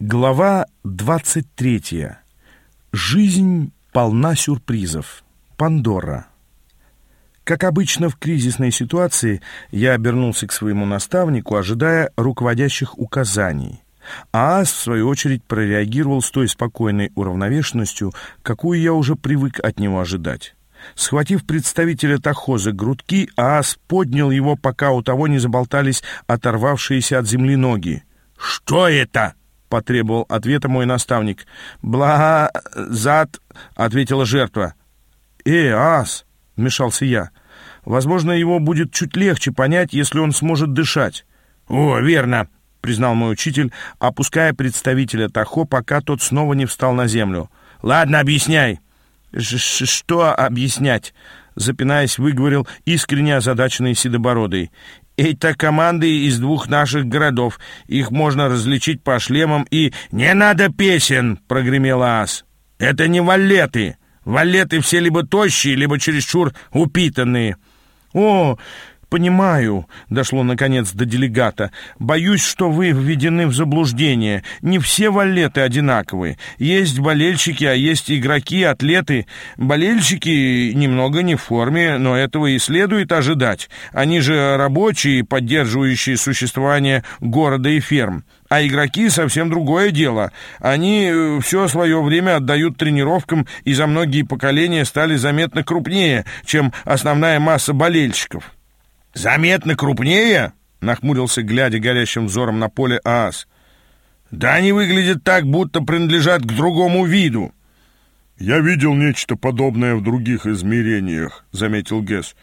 Глава 23. Жизнь полна сюрпризов. Пандора. Как обычно в кризисной ситуации, я обернулся к своему наставнику, ожидая руководящих указаний. А Аас, в свою очередь, прореагировал с той спокойной уравновешенностью, какую я уже привык от него ожидать. Схватив представителя Тахо за грудки, Аас поднял его, пока у того не заболтались оторвавшиеся от земли ноги. «Что это?» — потребовал ответа мой наставник. «Блага... зад...» — ответила жертва. «Э, Аас!» — вмешался я. «Возможно, его будет чуть легче понять, если он сможет дышать». «О, верно!» — признал мой учитель, опуская представителя Тахо, пока тот снова не встал на землю. «Ладно, объясняй!» «Что объяснять?» — запинаясь, выговорил искренне озадаченный Седобородый. «Это команды из двух наших городов. Их можно различить по шлемам и...» «Не надо песен!» — прогремел ас. «Это не валеты. Валеты все либо тощие, либо чересчур упитанные». «О, «Понимаю», — дошло наконец до делегата. «Боюсь, что вы введены в заблуждение. Не все валеты одинаковые. Есть болельщики, а есть игроки, атлеты. Болельщики немного не в форме, но этого и следует ожидать. Они же рабочие, поддерживающие существование города и ферм. А игроки совсем другое дело. Они э, все свое время отдают тренировкам и за многие поколения стали заметно крупнее, чем основная масса болельщиков». «Заметно крупнее?» — нахмурился, глядя горящим взором на поле ААС. «Да они выглядят так, будто принадлежат к другому виду». «Я видел нечто подобное в других измерениях», — заметил Гесс.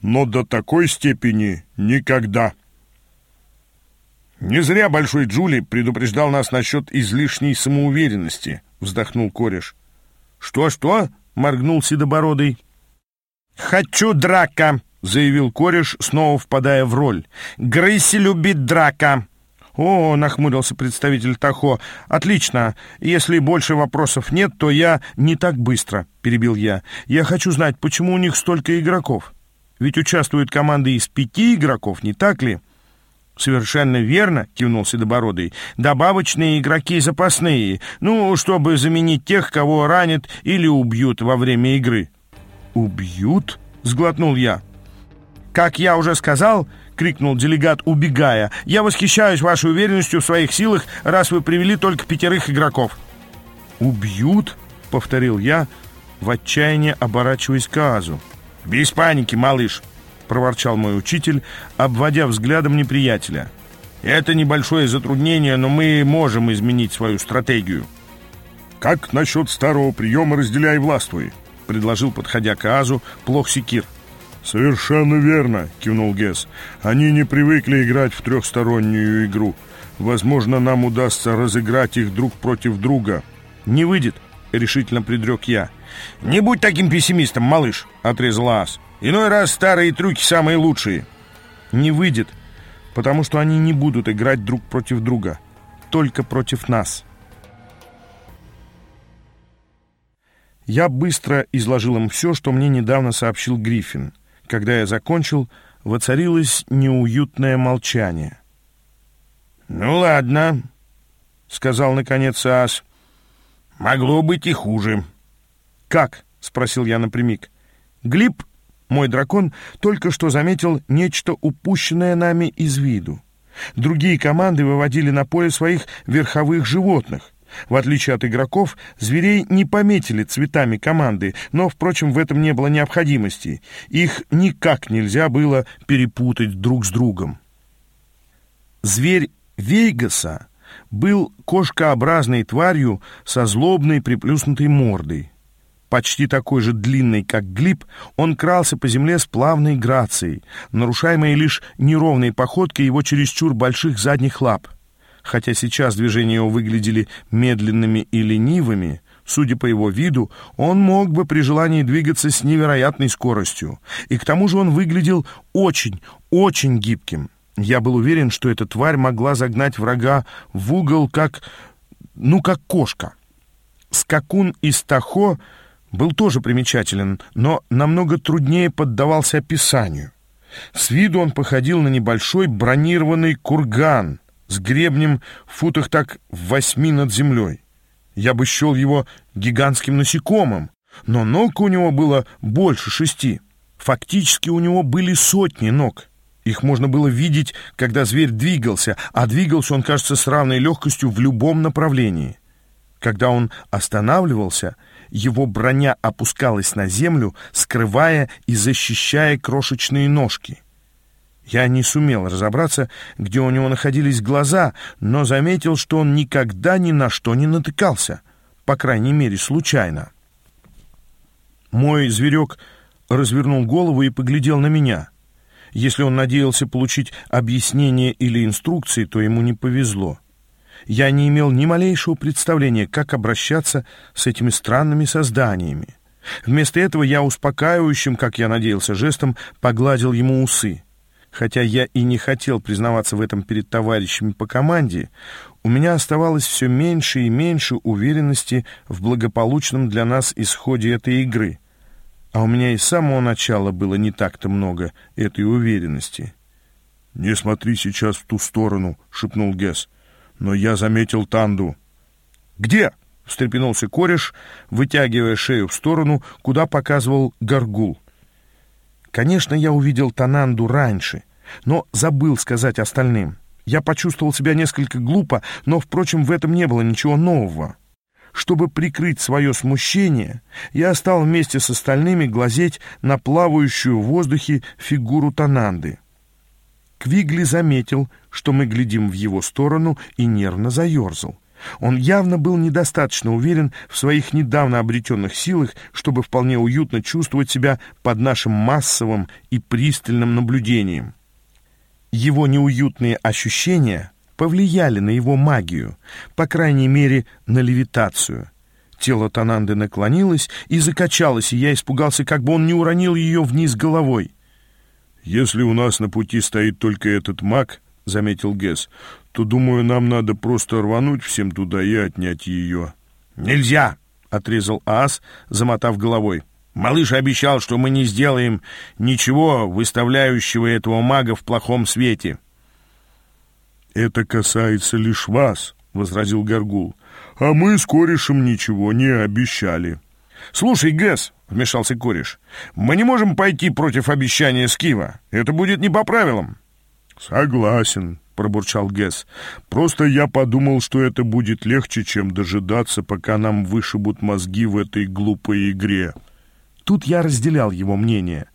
«Но до такой степени никогда». «Не зря Большой Джули предупреждал нас насчет излишней самоуверенности», — вздохнул кореш. «Что-что?» — моргнул Седобородый. «Хочу драка!» — заявил кореш, снова впадая в роль. «Грейси любит драка!» «О, — нахмурился представитель Тахо, — отлично. Если больше вопросов нет, то я не так быстро, — перебил я. Я хочу знать, почему у них столько игроков? Ведь участвуют команды из пяти игроков, не так ли?» «Совершенно верно», — кивнул Седобородый. «Добавочные игроки запасные, ну, чтобы заменить тех, кого ранят или убьют во время игры». «Убьют?» — сглотнул я. «Как я уже сказал», — крикнул делегат, убегая, «я восхищаюсь вашей уверенностью в своих силах, раз вы привели только пятерых игроков». «Убьют?» — повторил я, в отчаянии оборачиваясь к Азу. «Без паники, малыш», — проворчал мой учитель, обводя взглядом неприятеля. «Это небольшое затруднение, но мы можем изменить свою стратегию». «Как насчет старого приема «разделяй властвуй»?» — предложил, подходя к Азу, плох секир. «Совершенно верно», — кивнул Гесс. «Они не привыкли играть в трехстороннюю игру. Возможно, нам удастся разыграть их друг против друга». «Не выйдет», — решительно предрек я. «Не будь таким пессимистом, малыш», — отрезал Ас. «Иной раз старые трюки самые лучшие». «Не выйдет, потому что они не будут играть друг против друга, только против нас». Я быстро изложил им все, что мне недавно сообщил Гриффин — когда я закончил, воцарилось неуютное молчание. «Ну ладно», — сказал наконец Ас. «Могло быть и хуже». «Как?» — спросил я напрямик. «Глиб, мой дракон, только что заметил нечто упущенное нами из виду. Другие команды выводили на поле своих верховых животных. В отличие от игроков, зверей не пометили цветами команды, но, впрочем, в этом не было необходимости. Их никак нельзя было перепутать друг с другом. Зверь Вейгаса был кошкообразной тварью со злобной приплюснутой мордой. Почти такой же длинный, как глиб, он крался по земле с плавной грацией, нарушаемой лишь неровной походкой его чересчур больших задних лап — Хотя сейчас движения его выглядели медленными и ленивыми, судя по его виду, он мог бы при желании двигаться с невероятной скоростью. И к тому же он выглядел очень, очень гибким. Я был уверен, что эта тварь могла загнать врага в угол, как... ну, как кошка. Скакун из Тахо был тоже примечателен, но намного труднее поддавался описанию. С виду он походил на небольшой бронированный курган — с гребнем в футах так в восьми над землей. Я бы счел его гигантским насекомым, но ног у него было больше шести. Фактически у него были сотни ног. Их можно было видеть, когда зверь двигался, а двигался он, кажется, с равной легкостью в любом направлении. Когда он останавливался, его броня опускалась на землю, скрывая и защищая крошечные ножки. Я не сумел разобраться, где у него находились глаза, но заметил, что он никогда ни на что не натыкался, по крайней мере, случайно. Мой зверек развернул голову и поглядел на меня. Если он надеялся получить объяснение или инструкции, то ему не повезло. Я не имел ни малейшего представления, как обращаться с этими странными созданиями. Вместо этого я успокаивающим, как я надеялся, жестом погладил ему усы. Хотя я и не хотел признаваться в этом перед товарищами по команде, у меня оставалось все меньше и меньше уверенности в благополучном для нас исходе этой игры. А у меня и с самого начала было не так-то много этой уверенности. «Не смотри сейчас в ту сторону», — шепнул Гесс. «Но я заметил Танду». «Где?» — встрепенулся кореш, вытягивая шею в сторону, куда показывал горгул. Конечно, я увидел Тананду раньше, но забыл сказать остальным. Я почувствовал себя несколько глупо, но, впрочем, в этом не было ничего нового. Чтобы прикрыть свое смущение, я стал вместе с остальными глазеть на плавающую в воздухе фигуру Тананды. Квигли заметил, что мы глядим в его сторону, и нервно заерзал. Он явно был недостаточно уверен в своих недавно обретенных силах, чтобы вполне уютно чувствовать себя под нашим массовым и пристальным наблюдением. Его неуютные ощущения повлияли на его магию, по крайней мере, на левитацию. Тело Тананды наклонилось и закачалось, и я испугался, как бы он не уронил ее вниз головой. «Если у нас на пути стоит только этот маг», — заметил Гесс, то, думаю, нам надо просто рвануть всем туда и отнять ее». «Нельзя!» — отрезал Ас, замотав головой. «Малыш обещал, что мы не сделаем ничего, выставляющего этого мага в плохом свете». «Это касается лишь вас», — возразил Горгул. «А мы с корешем ничего не обещали». «Слушай, Гэс», — вмешался кореш, — «мы не можем пойти против обещания Скива. Это будет не по правилам». «Согласен», пробурчал Гесс. «Просто я подумал, что это будет легче, чем дожидаться, пока нам вышибут мозги в этой глупой игре». Тут я разделял его мнение.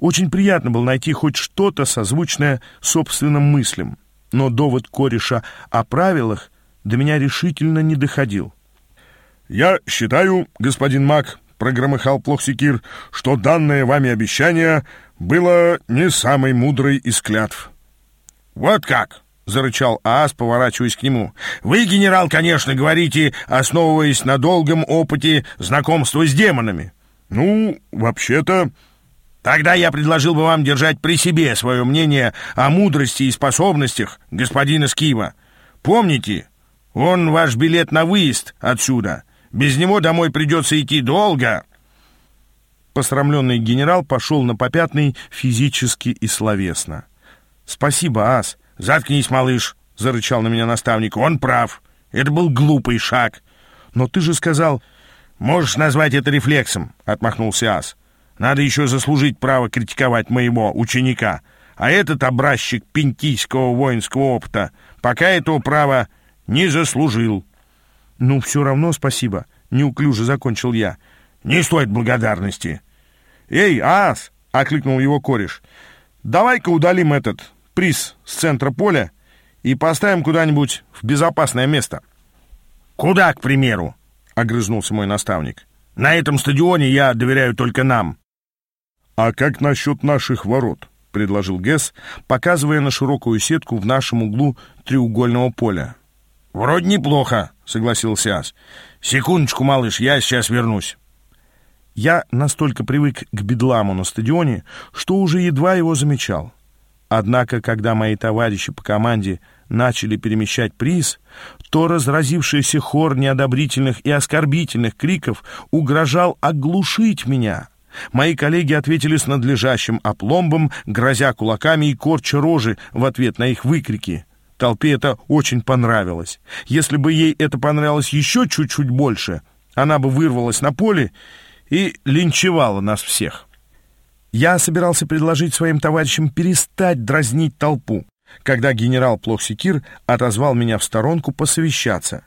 Очень приятно было найти хоть что-то созвучное собственным мыслям, но довод кореша о правилах до меня решительно не доходил. «Я считаю, господин Мак, — прогромыхал Плохсикир, — что данное вами обещание было не самой мудрой из клятв». «Вот как!» — зарычал Аас, поворачиваясь к нему. «Вы, генерал, конечно, говорите, основываясь на долгом опыте знакомства с демонами». «Ну, вообще-то...» «Тогда я предложил бы вам держать при себе свое мнение о мудрости и способностях господина Скива. Помните, он ваш билет на выезд отсюда. Без него домой придется идти долго». Посрамленный генерал пошел на попятный физически и словесно. «Спасибо, Ас». «Заткнись, малыш!» — зарычал на меня наставник. «Он прав. Это был глупый шаг. Но ты же сказал...» «Можешь назвать это рефлексом», — отмахнулся Ас. «Надо еще заслужить право критиковать моего ученика. А этот образчик пентийского воинского опыта пока этого права не заслужил». «Ну, все равно спасибо», — неуклюже закончил я. «Не стоит благодарности». «Эй, Ас!» — окликнул его кореш. «Давай-ка удалим этот приз с центра поля и поставим куда-нибудь в безопасное место». «Куда, к примеру?» — огрызнулся мой наставник. «На этом стадионе я доверяю только нам». «А как насчет наших ворот?» — предложил Гесс, показывая на широкую сетку в нашем углу треугольного поля. «Вроде неплохо», — согласился Ас. «Секундочку, малыш, я сейчас вернусь». Я настолько привык к бедламу на стадионе, что уже едва его замечал. Однако, когда мои товарищи по команде начали перемещать приз, то разразившийся хор неодобрительных и оскорбительных криков угрожал оглушить меня. Мои коллеги ответили с надлежащим опломбом, грозя кулаками и корча рожи в ответ на их выкрики. Толпе это очень понравилось. Если бы ей это понравилось еще чуть-чуть больше, она бы вырвалась на поле и линчевала нас всех. Я собирался предложить своим товарищам перестать дразнить толпу, когда генерал Плохсикир отозвал меня в сторонку посовещаться.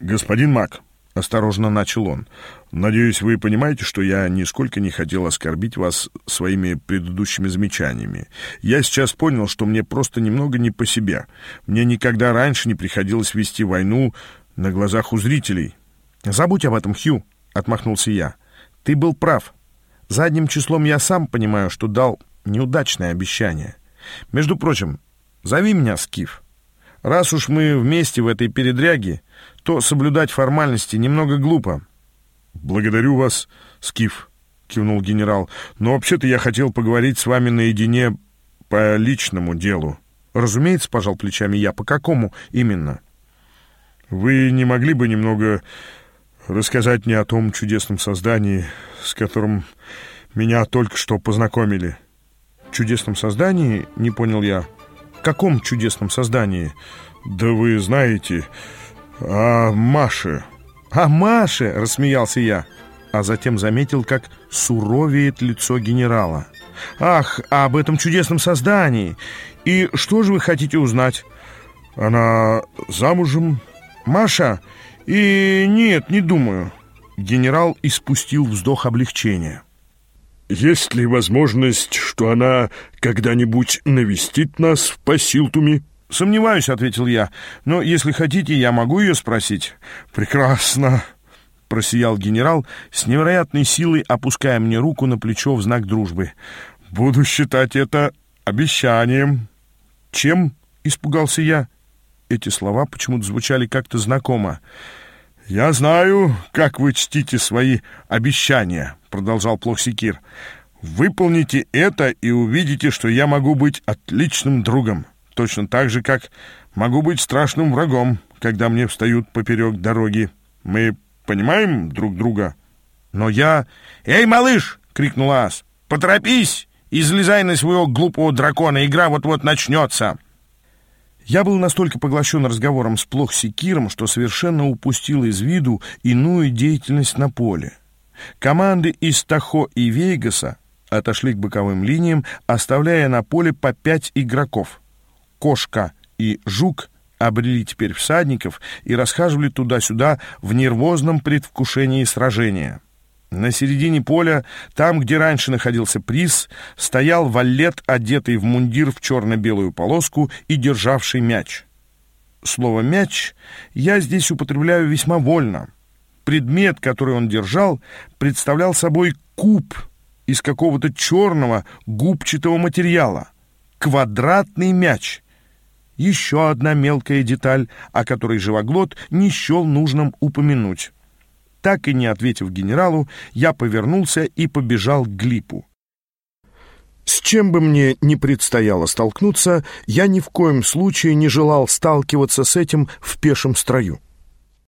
«Господин Мак», — осторожно начал он, — «надеюсь, вы понимаете, что я нисколько не хотел оскорбить вас своими предыдущими замечаниями. Я сейчас понял, что мне просто немного не по себе. Мне никогда раньше не приходилось вести войну на глазах у зрителей». «Забудь об этом, Хью», — отмахнулся я. «Ты был прав. Задним числом я сам понимаю, что дал неудачное обещание. Между прочим, зови меня Скиф. Раз уж мы вместе в этой передряге, то соблюдать формальности немного глупо. «Благодарю вас, Скиф», — кивнул генерал. «Но вообще-то я хотел поговорить с вами наедине по личному делу». «Разумеется», — пожал плечами я. «По какому именно?» «Вы не могли бы немного рассказать мне о том чудесном создании, с которым меня только что познакомили. Чудесном создании? Не понял я. Каком чудесном создании? Да вы знаете, о Маше. О Маше, рассмеялся я, а затем заметил, как суровеет лицо генерала. Ах, об этом чудесном создании. И что же вы хотите узнать? Она замужем? Маша? И нет, не думаю. Генерал испустил вздох облегчения. «Есть ли возможность, что она когда-нибудь навестит нас в Пасилтуме?» «Сомневаюсь», — ответил я. «Но если хотите, я могу ее спросить». «Прекрасно», — просиял генерал, с невероятной силой опуская мне руку на плечо в знак дружбы. «Буду считать это обещанием». «Чем?» — испугался я. Эти слова почему-то звучали как-то знакомо. «Я знаю, как вы чтите свои обещания», — продолжал Плохсикир. «Выполните это и увидите, что я могу быть отличным другом, точно так же, как могу быть страшным врагом, когда мне встают поперек дороги. Мы понимаем друг друга?» «Но я...» «Эй, малыш!» — крикнул Ас. «Поторопись и залезай на своего глупого дракона, игра вот-вот начнется!» Я был настолько поглощен разговором с Плохсикиром, что совершенно упустил из виду иную деятельность на поле. Команды из Тахо и Вейгаса отошли к боковым линиям, оставляя на поле по пять игроков. Кошка и Жук обрели теперь всадников и расхаживали туда-сюда в нервозном предвкушении сражения. На середине поля, там, где раньше находился приз, стоял валет, одетый в мундир в черно-белую полоску и державший мяч. Слово «мяч» я здесь употребляю весьма вольно. Предмет, который он держал, представлял собой куб из какого-то черного губчатого материала. Квадратный мяч. Еще одна мелкая деталь, о которой живоглот не счел нужным упомянуть. Так и не ответив генералу, я повернулся и побежал к Глипу. С чем бы мне ни предстояло столкнуться, я ни в коем случае не желал сталкиваться с этим в пешем строю.